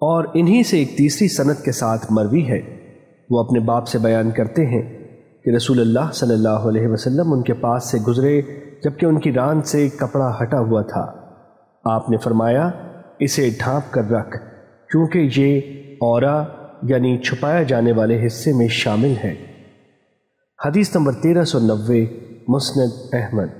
اور انہی سے ایک تیسری صنعت کے ساتھ مروی ہے۔ وہ اپنے باپ سے بیان کرتے ہیں کہ رسول اللہ صلی اللہ علیہ وسلم ان کے پاس سے گزرے جبکہ ان کی ران سے کپڑا ہٹا ہوا تھا۔ آپ نے فرمایا، اسے ڈھانپ کر رکھ کیونکہ یہ اورا یعنی چھپایا جانے والے حصے میں شامل ہے۔ حدیث نمبر تیرہ سو نوے، مسند احمد۔